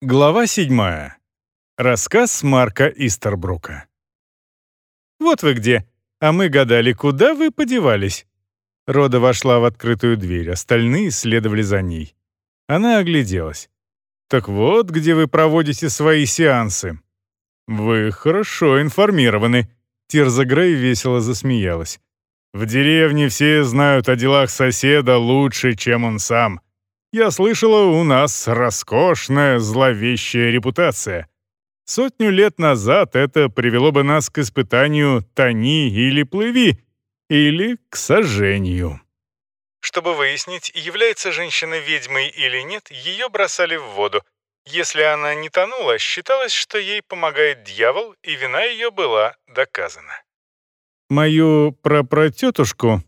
Глава 7. Рассказ Марка Истербрука. «Вот вы где, а мы гадали, куда вы подевались». Рода вошла в открытую дверь, остальные следовали за ней. Она огляделась. «Так вот, где вы проводите свои сеансы». «Вы хорошо информированы», — Тирза Грей весело засмеялась. «В деревне все знают о делах соседа лучше, чем он сам». Я слышала, у нас роскошная, зловещая репутация. Сотню лет назад это привело бы нас к испытанию «тони или плыви», или к сожжению. Чтобы выяснить, является женщина ведьмой или нет, ее бросали в воду. Если она не тонула, считалось, что ей помогает дьявол, и вина ее была доказана. Мою прапратетушку,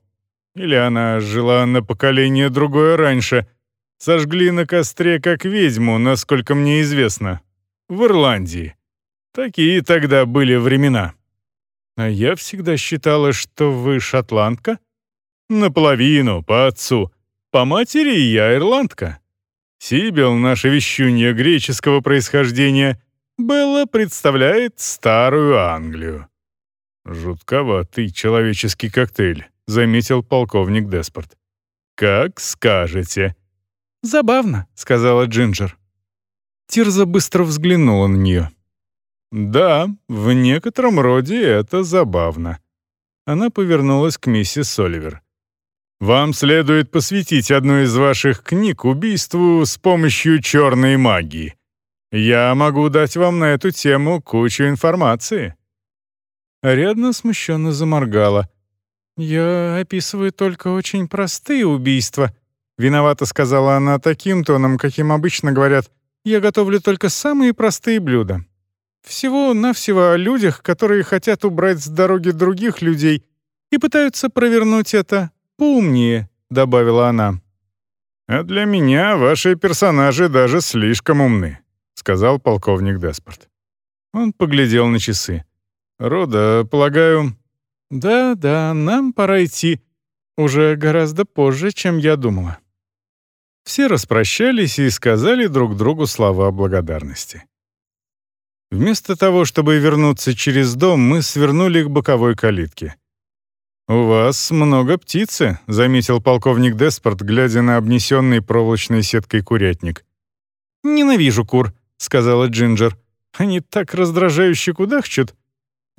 или она жила на поколение другое раньше — Сожгли на костре как ведьму, насколько мне известно. В Ирландии. Такие тогда были времена. А я всегда считала, что вы шотландка? Наполовину, по отцу. По матери я ирландка. Сибил, наша вещунья греческого происхождения, Белла представляет старую Англию. «Жутковатый человеческий коктейль», — заметил полковник Деспорт. «Как скажете», «Забавно», — сказала Джинджер. Тирза быстро взглянула на нее. «Да, в некотором роде это забавно». Она повернулась к миссис Соливер. «Вам следует посвятить одну из ваших книг убийству с помощью черной магии. Я могу дать вам на эту тему кучу информации». Ариадна смущенно заморгала. «Я описываю только очень простые убийства», Виновато сказала она таким тоном, каким обычно говорят «Я готовлю только самые простые блюда». Всего-навсего о людях, которые хотят убрать с дороги других людей и пытаются провернуть это поумнее», — добавила она. «А для меня ваши персонажи даже слишком умны», — сказал полковник Деспорт. Он поглядел на часы. «Рода, полагаю...» «Да-да, нам пора идти. Уже гораздо позже, чем я думала». Все распрощались и сказали друг другу слова благодарности. Вместо того, чтобы вернуться через дом, мы свернули к боковой калитке. «У вас много птицы», — заметил полковник Деспорт, глядя на обнесенный проволочной сеткой курятник. «Ненавижу кур», — сказала Джинджер. «Они так раздражающе кудахчут».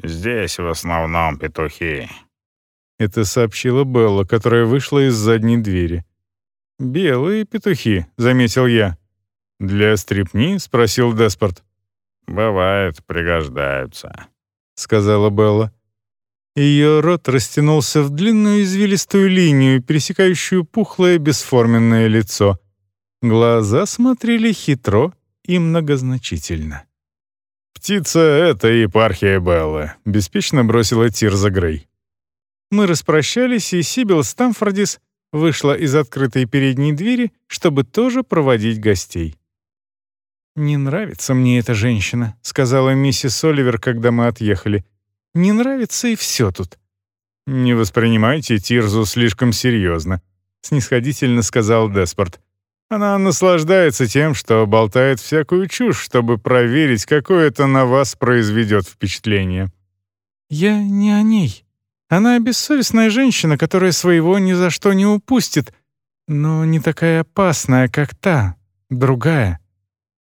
«Здесь в основном петухи», — это сообщила Белла, которая вышла из задней двери. «Белые петухи», — заметил я. «Для стрипни?» — спросил Деспорт. «Бывает, пригождаются», — сказала Белла. Ее рот растянулся в длинную извилистую линию, пересекающую пухлое бесформенное лицо. Глаза смотрели хитро и многозначительно. «Птица — это епархия Беллы», — беспечно бросила Тирза Грей. Мы распрощались, и Сибил Стамфордис вышла из открытой передней двери, чтобы тоже проводить гостей. «Не нравится мне эта женщина», — сказала миссис Оливер, когда мы отъехали. «Не нравится и все тут». «Не воспринимайте Тирзу слишком серьезно», — снисходительно сказал Деспорт. «Она наслаждается тем, что болтает всякую чушь, чтобы проверить, какое это на вас произведет впечатление». «Я не о ней», она бессовестная женщина, которая своего ни за что не упустит, но не такая опасная, как та, другая».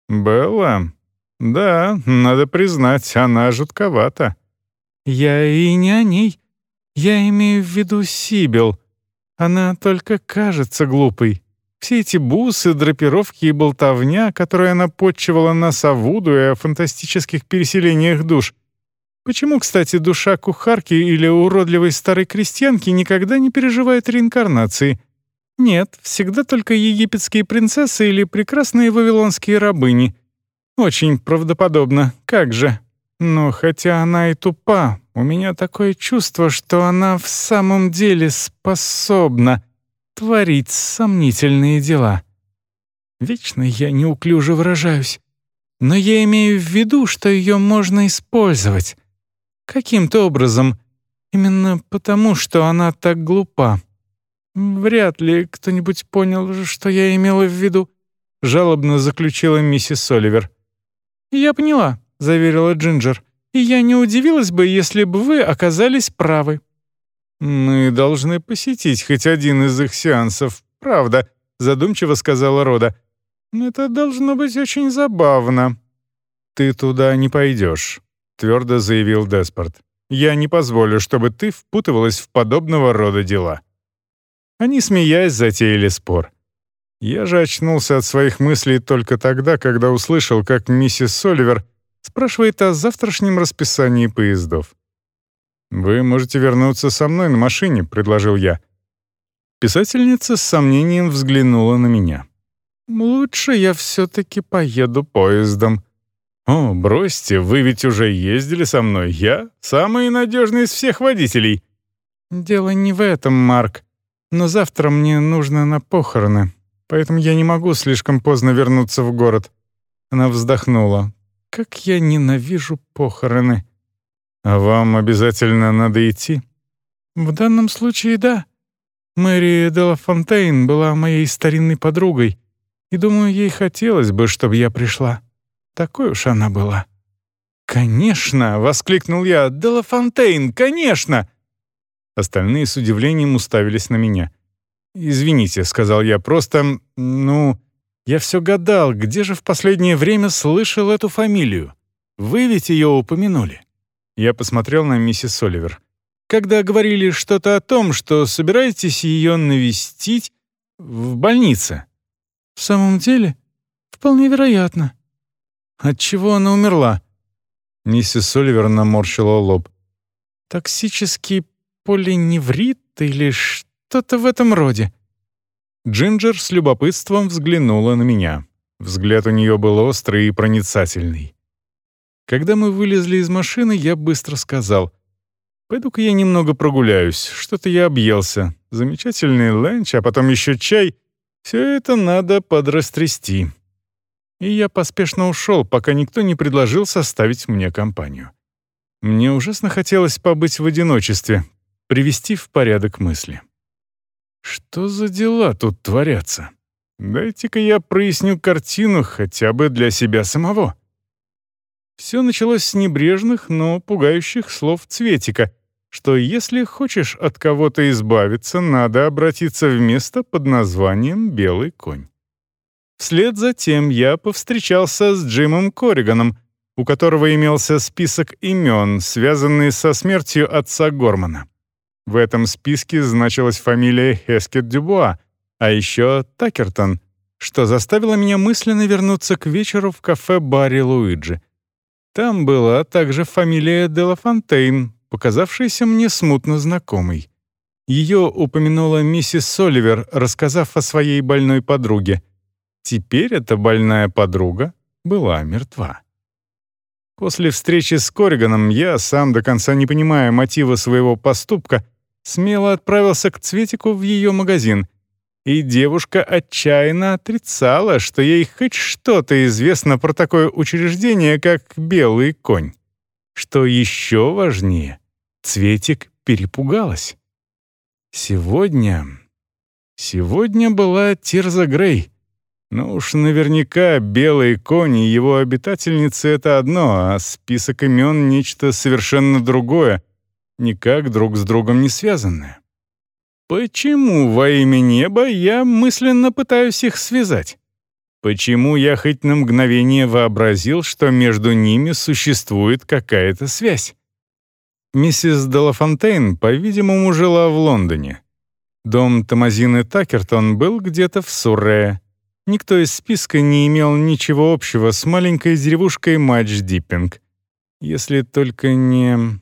«Белла? Да, надо признать, она жутковата». «Я и не о ней. Я имею в виду Сибил. Она только кажется глупой. Все эти бусы, драпировки и болтовня, которые она подчивала нас о Вуду и о фантастических переселениях душ, Почему, кстати, душа кухарки или уродливой старой крестьянки никогда не переживает реинкарнации? Нет, всегда только египетские принцессы или прекрасные вавилонские рабыни. Очень правдоподобно, как же. Но хотя она и тупа, у меня такое чувство, что она в самом деле способна творить сомнительные дела. Вечно я неуклюже выражаюсь. Но я имею в виду, что ее можно использовать. Каким-то образом. Именно потому, что она так глупа. Вряд ли кто-нибудь понял, что я имела в виду. Жалобно заключила миссис Оливер. «Я поняла», — заверила Джинджер. «И я не удивилась бы, если бы вы оказались правы». «Мы должны посетить хоть один из их сеансов, правда», — задумчиво сказала Рода. «Это должно быть очень забавно». «Ты туда не пойдешь», — твердо заявил Деспорт. «Я не позволю, чтобы ты впутывалась в подобного рода дела». Они, смеясь, затеяли спор. Я же очнулся от своих мыслей только тогда, когда услышал, как миссис Соливер спрашивает о завтрашнем расписании поездов. «Вы можете вернуться со мной на машине», — предложил я. Писательница с сомнением взглянула на меня. «Лучше я все-таки поеду поездом». «О, бросьте, вы ведь уже ездили со мной. Я самый надежный из всех водителей». «Дело не в этом, Марк. Но завтра мне нужно на похороны, поэтому я не могу слишком поздно вернуться в город». Она вздохнула. «Как я ненавижу похороны». «А вам обязательно надо идти?» «В данном случае да. Мэри Делафонтейн была моей старинной подругой, и, думаю, ей хотелось бы, чтобы я пришла. Такой уж она была». «Конечно!» — воскликнул я. «Делафонтейн, конечно!» Остальные с удивлением уставились на меня. «Извините», — сказал я, — «просто, ну, я все гадал, где же в последнее время слышал эту фамилию? Вы ведь ее упомянули?» Я посмотрел на миссис Соливер. «Когда говорили что-то о том, что собираетесь ее навестить в больнице?» «В самом деле? Вполне вероятно». «От чего она умерла?» Миссис Соливер наморщила лоб. «Токсический полиневрит или что-то в этом роде». Джинджер с любопытством взглянула на меня. Взгляд у нее был острый и проницательный. Когда мы вылезли из машины, я быстро сказал, «Пойду-ка я немного прогуляюсь, что-то я объелся. Замечательный ленч, а потом еще чай. Все это надо подрастрясти». И я поспешно ушел, пока никто не предложил составить мне компанию. Мне ужасно хотелось побыть в одиночестве, привести в порядок мысли. Что за дела тут творятся? Дайте-ка я проясню картину хотя бы для себя самого. Все началось с небрежных, но пугающих слов Цветика, что если хочешь от кого-то избавиться, надо обратиться в место под названием «Белый конь». Вслед за тем я повстречался с Джимом Корриганом, у которого имелся список имен, связанный со смертью отца Гормана. В этом списке значилась фамилия Хескет Дюбуа, а еще Такертон, что заставило меня мысленно вернуться к вечеру в кафе Барри Луиджи. Там была также фамилия Делафонтейн, показавшаяся мне смутно знакомой. Ее упомянула миссис Соливер, рассказав о своей больной подруге. Теперь эта больная подруга была мертва. После встречи с Корриганом я, сам до конца не понимая мотива своего поступка, смело отправился к Цветику в ее магазин. И девушка отчаянно отрицала, что ей хоть что-то известно про такое учреждение, как «Белый конь». Что еще важнее, Цветик перепугалась. Сегодня... Сегодня была Тирза Грей. Ну уж наверняка белый конь и его обитательницы — это одно, а список имен — нечто совершенно другое — никак друг с другом не связаны. Почему во имя неба я мысленно пытаюсь их связать? Почему я хоть на мгновение вообразил, что между ними существует какая-то связь? Миссис Делафонтейн, по-видимому, жила в Лондоне. Дом Томазины Такертон был где-то в Сурре. Никто из списка не имел ничего общего с маленькой деревушкой Матч-Диппинг. Если только не...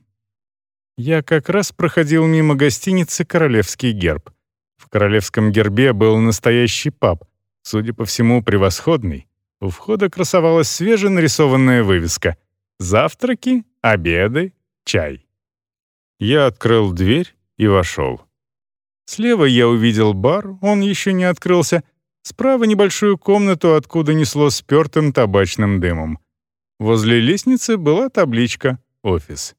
Я как раз проходил мимо гостиницы «Королевский герб». В королевском гербе был настоящий паб, судя по всему, превосходный. У входа красовалась свеженарисованная вывеска «Завтраки, обеды, чай». Я открыл дверь и вошел. Слева я увидел бар, он еще не открылся. Справа небольшую комнату, откуда несло спертым табачным дымом. Возле лестницы была табличка «Офис».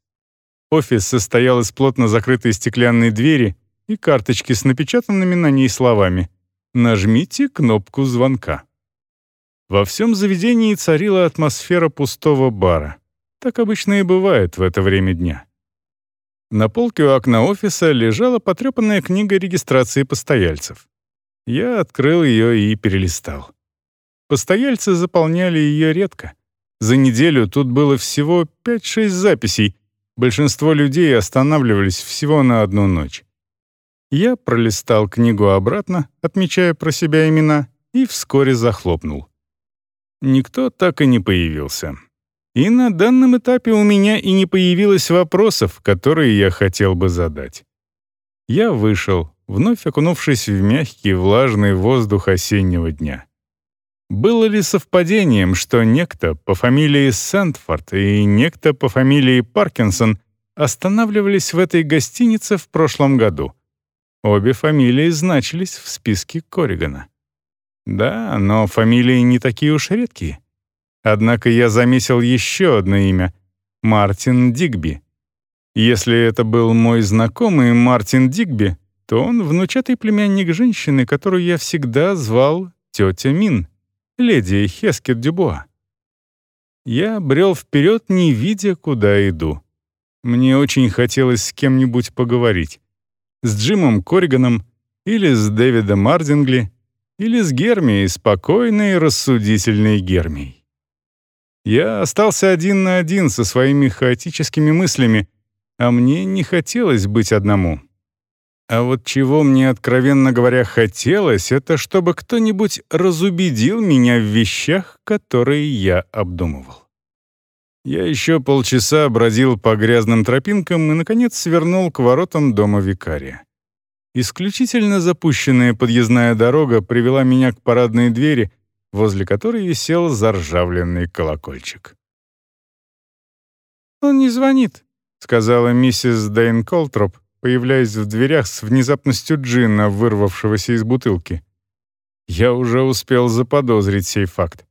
Офис состоял из плотно закрытой стеклянной двери и карточки с напечатанными на ней словами «Нажмите кнопку звонка». Во всем заведении царила атмосфера пустого бара. Так обычно и бывает в это время дня. На полке у окна офиса лежала потрепанная книга регистрации постояльцев. Я открыл ее и перелистал. Постояльцы заполняли ее редко. За неделю тут было всего 5-6 записей. Большинство людей останавливались всего на одну ночь. Я пролистал книгу обратно, отмечая про себя имена, и вскоре захлопнул. Никто так и не появился. И на данном этапе у меня и не появилось вопросов, которые я хотел бы задать. Я вышел, вновь окунувшись в мягкий влажный воздух осеннего дня. Было ли совпадением, что некто по фамилии Сэндфорд и некто по фамилии Паркинсон останавливались в этой гостинице в прошлом году? Обе фамилии значились в списке Корригана. Да, но фамилии не такие уж редкие. Однако я заметил еще одно имя — Мартин Дигби. Если это был мой знакомый Мартин Дигби, то он внучатый племянник женщины, которую я всегда звал тетя Мин, леди Хескет Дюбуа. Я брел вперед, не видя, куда иду. Мне очень хотелось с кем-нибудь поговорить. С Джимом Корриганом или с Дэвидом Ардингли, или с Гермией, спокойной, рассудительной Гермией. Я остался один на один со своими хаотическими мыслями, а мне не хотелось быть одному. А вот чего мне, откровенно говоря, хотелось, это чтобы кто-нибудь разубедил меня в вещах, которые я обдумывал. Я еще полчаса бродил по грязным тропинкам и, наконец, свернул к воротам дома викария. Исключительно запущенная подъездная дорога привела меня к парадной двери, возле которой висел заржавленный колокольчик. «Он не звонит», — сказала миссис Дэйн Колтроп, появляясь в дверях с внезапностью джина, вырвавшегося из бутылки. Я уже успел заподозрить сей факт.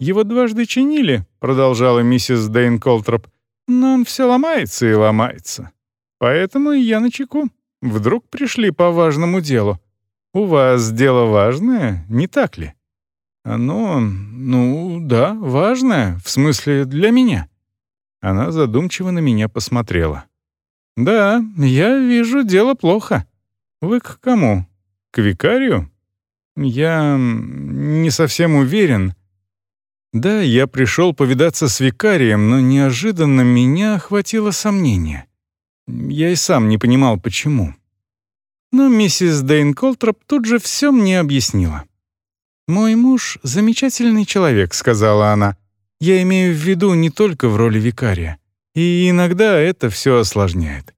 «Его дважды чинили», — продолжала миссис Дэйн Колтроп, «но он все ломается и ломается. Поэтому я на чеку. Вдруг пришли по важному делу. У вас дело важное, не так ли? Оно, ну, да, важное, в смысле для меня. Она задумчиво на меня посмотрела. Да, я вижу, дело плохо. Вы к кому? К викарию? Я не совсем уверен. Да, я пришел повидаться с викарием, но неожиданно меня охватило сомнение. Я и сам не понимал, почему. Но миссис Дейн Колтроп тут же все мне объяснила. «Мой муж — замечательный человек», — сказала она. «Я имею в виду не только в роли викария. И иногда это все осложняет.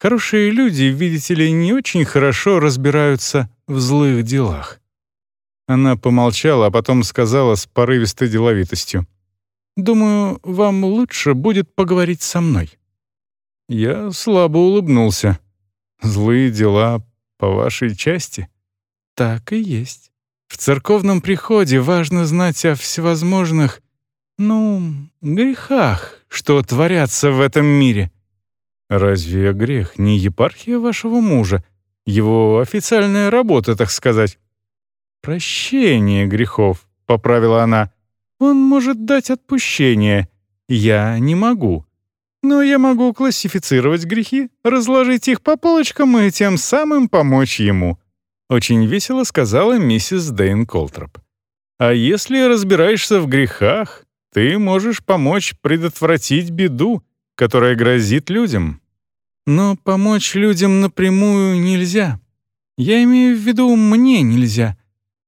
Хорошие люди, видите ли, не очень хорошо разбираются в злых делах». Она помолчала, а потом сказала с порывистой деловитостью. «Думаю, вам лучше будет поговорить со мной». Я слабо улыбнулся. «Злые дела по вашей части?» «Так и есть. В церковном приходе важно знать о всевозможных, ну, грехах, что творятся в этом мире». «Разве грех не епархия вашего мужа? Его официальная работа, так сказать?» «Прощение грехов», — поправила она. «Он может дать отпущение. Я не могу. Но я могу классифицировать грехи, разложить их по полочкам и тем самым помочь ему», — очень весело сказала миссис Дэйн Колтроп. «А если разбираешься в грехах, ты можешь помочь предотвратить беду, которая грозит людям. Но помочь людям напрямую нельзя. Я имею в виду, мне нельзя.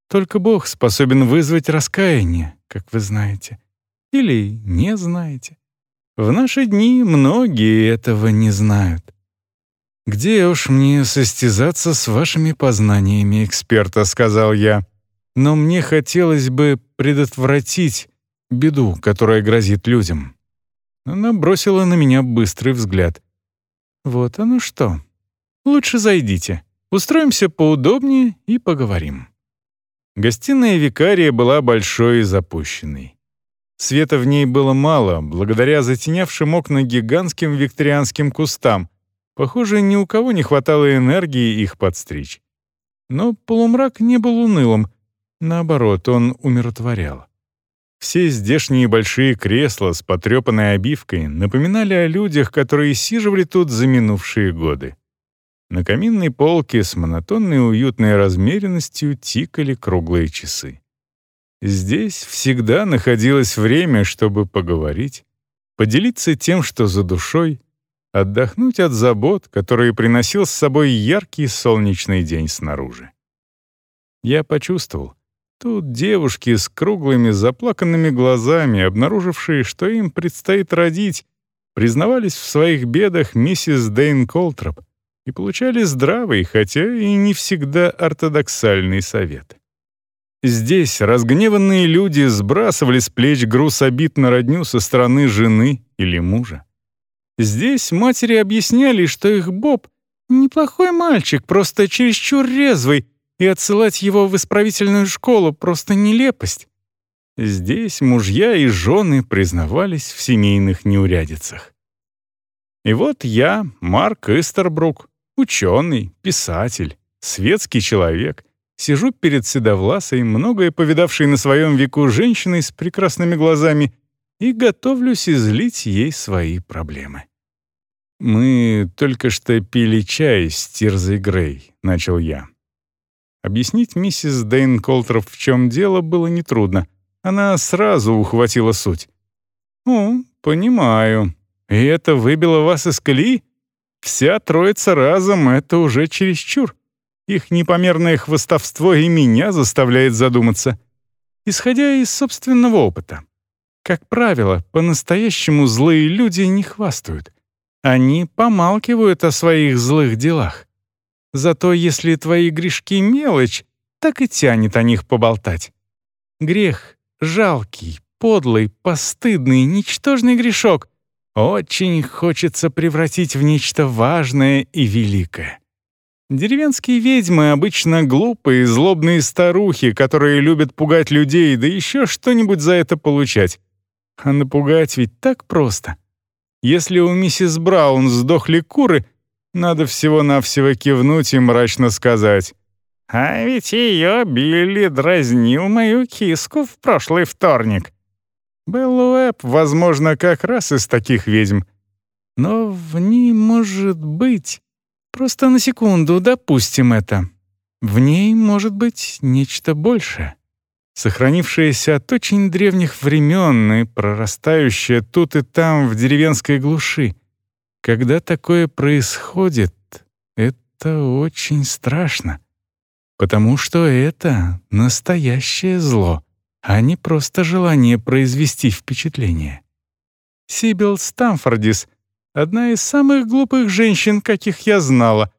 Только Бог способен вызвать раскаяние, как вы знаете. Или не знаете. В наши дни многие этого не знают. «Где уж мне состязаться с вашими познаниями эксперта», — сказал я. «Но мне хотелось бы предотвратить беду, которая грозит людям». Она бросила на меня быстрый взгляд. «Вот оно что. Лучше зайдите. Устроимся поудобнее и поговорим». Гостиная викария была большой и запущенной. Света в ней было мало, благодаря затенявшим окна гигантским викторианским кустам. Похоже, ни у кого не хватало энергии их подстричь. Но полумрак не был унылым. Наоборот, он умиротворял. Все здешние большие кресла с потрепанной обивкой напоминали о людях, которые сиживали тут за минувшие годы. На каминной полке с монотонной уютной размеренностью тикали круглые часы. Здесь всегда находилось время, чтобы поговорить, поделиться тем, что за душой, отдохнуть от забот, которые приносил с собой яркий солнечный день снаружи. Я почувствовал, тут девушки с круглыми заплаканными глазами, обнаружившие, что им предстоит родить, признавались в своих бедах миссис Дейн Колтроп и получали здравый, хотя и не всегда ортодоксальный совет. Здесь разгневанные люди сбрасывали с плеч груз обид на родню со стороны жены или мужа. Здесь матери объясняли, что их Боб — неплохой мальчик, просто чересчур резвый, и отсылать его в исправительную школу — просто нелепость. Здесь мужья и жены признавались в семейных неурядицах. И вот я, Марк Истербрук, ученый, писатель, светский человек — Сижу перед седовласой, многое повидавшей на своем веку женщиной с прекрасными глазами и готовлюсь излить ей свои проблемы. «Мы только что пили чай с Тирзой Грей», — начал я. Объяснить миссис Дэйн Колтроп, в чем дело, было нетрудно. Она сразу ухватила суть. «О, понимаю. И это выбило вас из колеи? Вся троица разом — это уже чересчур. Их непомерное хвостовство и меня заставляет задуматься. Исходя из собственного опыта. Как правило, по-настоящему злые люди не хвастают. Они помалкивают о своих злых делах. Зато если твои грешки мелочь, так и тянет о них поболтать. Грех жалкий, подлый, постыдный, ничтожный грешок очень хочется превратить в нечто важное и великое. Деревенские ведьмы обычно глупые, злобные старухи, которые любят пугать людей, да еще что-нибудь за это получать. А напугать ведь так просто. Если у миссис Браун сдохли куры, надо всего-навсего кивнуть и мрачно сказать. «А ведь ее Билли дразнил мою киску в прошлый вторник». Белл Уэбб, возможно, как раз из таких ведьм. Но в ней может быть Просто на секунду допустим это. В ней может быть нечто большее. Сохранившееся от очень древних времен и прорастающее тут и там в деревенской глуши. Когда такое происходит, это очень страшно. Потому что это настоящее зло, а не просто желание произвести впечатление. Сибил Стамфордис — Одна из самых глупых женщин, каких я знала.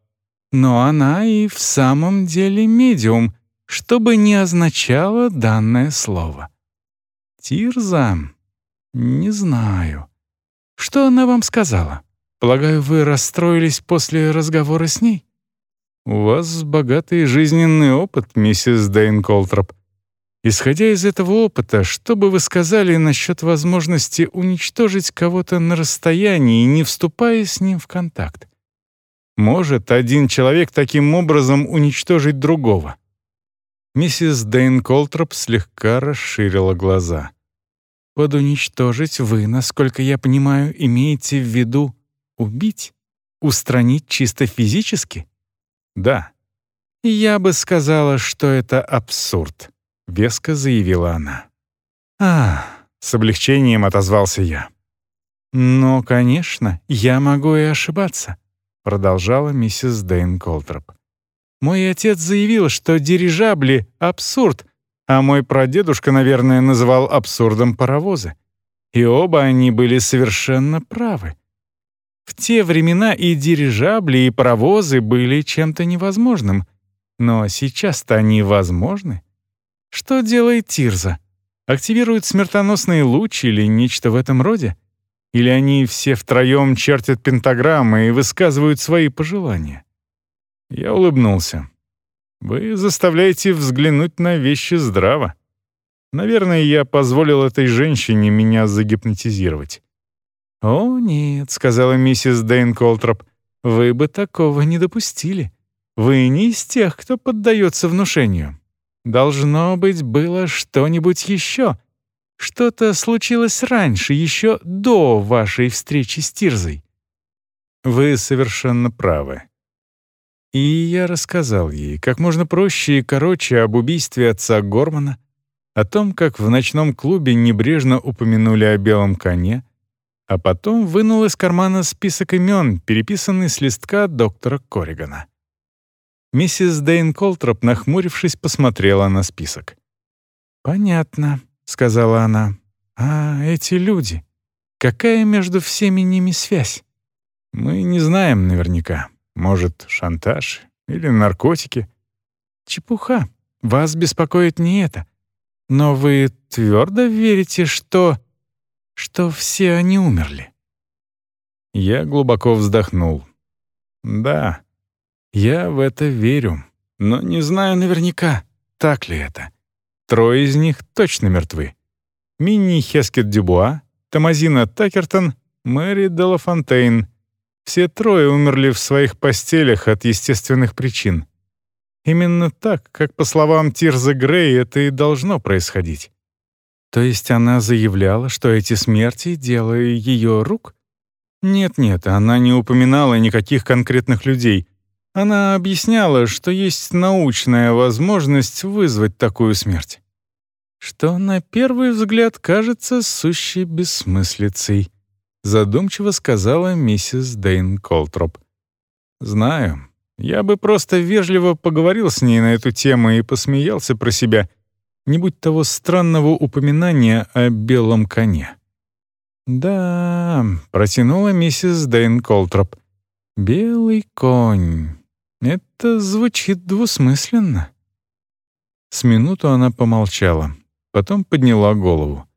Но она и в самом деле медиум, что бы ни означало данное слово. Тирза? Не знаю. Что она вам сказала? Полагаю, вы расстроились после разговора с ней? У вас богатый жизненный опыт, миссис Дэйн Колтроп. Исходя из этого опыта, что бы вы сказали насчет возможности уничтожить кого-то на расстоянии, не вступая с ним в контакт? Может один человек таким образом уничтожить другого? Миссис Дэйн Колтроп слегка расширила глаза. «Под уничтожить вы, насколько я понимаю, имеете в виду убить? Устранить чисто физически?» «Да». «Я бы сказала, что это абсурд», — веско заявила она. «А, с облегчением отозвался я. «Но, конечно, я могу и ошибаться», — продолжала миссис Дэйн Колтроп. «Мой отец заявил, что дирижабли — абсурд, а мой прадедушка, наверное, называл абсурдом паровозы. И оба они были совершенно правы. В те времена и дирижабли, и паровозы были чем-то невозможным, но сейчас-то они возможны. Что делает Тирза? Активирует смертоносный луч или нечто в этом роде? Или они все втроем чертят пентаграммы и высказывают свои пожелания? Я улыбнулся. Вы заставляете взглянуть на вещи здраво. Наверное, я позволил этой женщине меня загипнотизировать. «О, нет», — сказала миссис Дэйн Колтроп, — «вы бы такого не допустили. Вы не из тех, кто поддается внушению. Должно быть, было что-нибудь еще. Что-то случилось раньше, еще до вашей встречи с Тирзой. Вы совершенно правы. И я рассказал ей как можно проще и короче об убийстве отца Гормана, о том, как в ночном клубе небрежно упомянули о белом коне, а потом вынул из кармана список имен, переписанный с листка доктора Корригана. Миссис Дейн Колтроп, нахмурившись, посмотрела на список. «Понятно», — сказала она. «А эти люди? Какая между всеми ними связь?» «Мы не знаем наверняка. Может, шантаж или наркотики?» «Чепуха. Вас беспокоит не это. Но вы твердо верите, что... что все они умерли?» Я глубоко вздохнул. «Да, я в это верю, но не знаю наверняка, так ли это. Трое из них точно мертвы. Минни Хескет Дюбуа, Томазина Такертон, Мэри Делафонтейн. Все трое умерли в своих постелях от естественных причин. Именно так, как по словам Тирза Грей, это и должно происходить. То есть она заявляла, что эти смерти — дело ее рук? Нет-нет, она не упоминала никаких конкретных людей. Она объясняла, что есть научная возможность вызвать такую смерть. Что на первый взгляд кажется сущей бессмыслицей, задумчиво сказала миссис Дейн Колтроп. Знаю, я бы просто вежливо поговорил с ней на эту тему и посмеялся про себя, не будь того странного упоминания о белом коне. «Да», — протянула миссис Дэйн Колтроп, — «белый конь. Это звучит двусмысленно». С минуту она помолчала, потом подняла голову.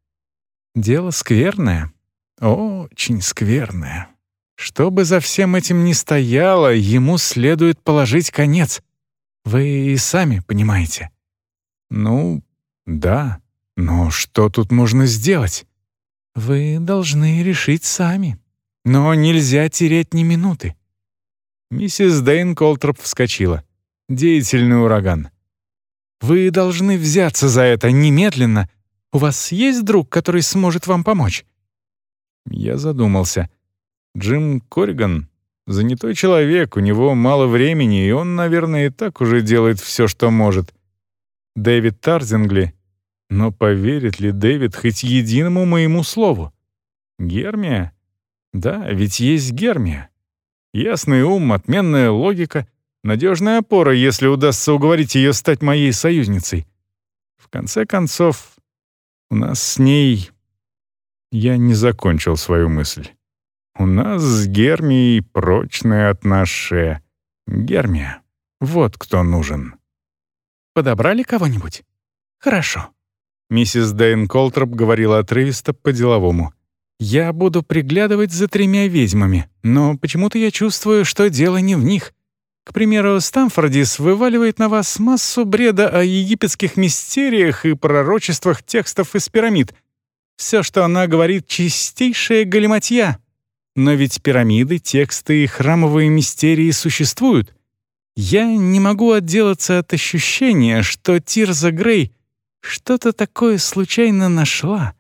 «Дело скверное, очень скверное. Что бы за всем этим ни стояло, ему следует положить конец. Вы и сами понимаете. Ну, да, но что тут можно сделать? Вы должны решить сами. Но нельзя терять ни минуты. Миссис Дэйн Колтроп вскочила. Деятельный ураган. «Вы должны взяться за это немедленно. У вас есть друг, который сможет вам помочь?» Я задумался. Джим Корриган — занятой человек, у него мало времени, и он, наверное, и так уже делает все, что может. Дэвид Тарзингли. Но поверит ли Дэвид хоть единому моему слову? Гермия? Да, ведь есть Гермия. Ясный ум, отменная логика, надежная опора, если удастся уговорить ее стать моей союзницей. В конце концов, у нас с ней... Я не закончил свою мысль. У нас с Гермией прочные отношения. Гермия, вот кто нужен. Подобрали кого-нибудь? Хорошо. Миссис Дэйн Колтроп говорила отрывисто по-деловому. «Я буду приглядывать за тремя ведьмами, но почему-то я чувствую, что дело не в них. К примеру, Стамфордис вываливает на вас массу бреда о египетских мистериях и пророчествах текстов из пирамид. Все, что она говорит, чистейшая галиматья. Но ведь пирамиды, тексты и храмовые мистерии существуют. Я не могу отделаться от ощущения, что Тирза Грей что-то такое случайно нашла,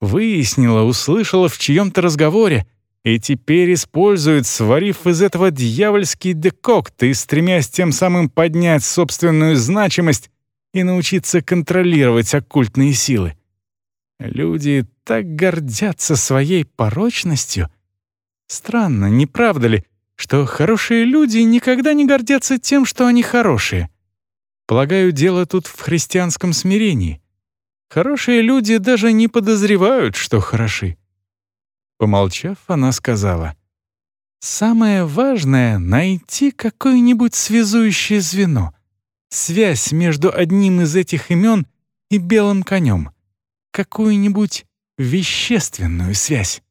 выяснила, услышала в чьем-то разговоре и теперь использует, сварив из этого дьявольский декокт и стремясь тем самым поднять собственную значимость и научиться контролировать оккультные силы. Люди так гордятся своей порочностью — Странно, не правда ли, что хорошие люди никогда не гордятся тем, что они хорошие? Полагаю, дело тут в христианском смирении. Хорошие люди даже не подозревают, что хороши. Помолчав, она сказала, «Самое важное — найти какое-нибудь связующее звено, связь между одним из этих имен и белым конем, какую-нибудь вещественную связь».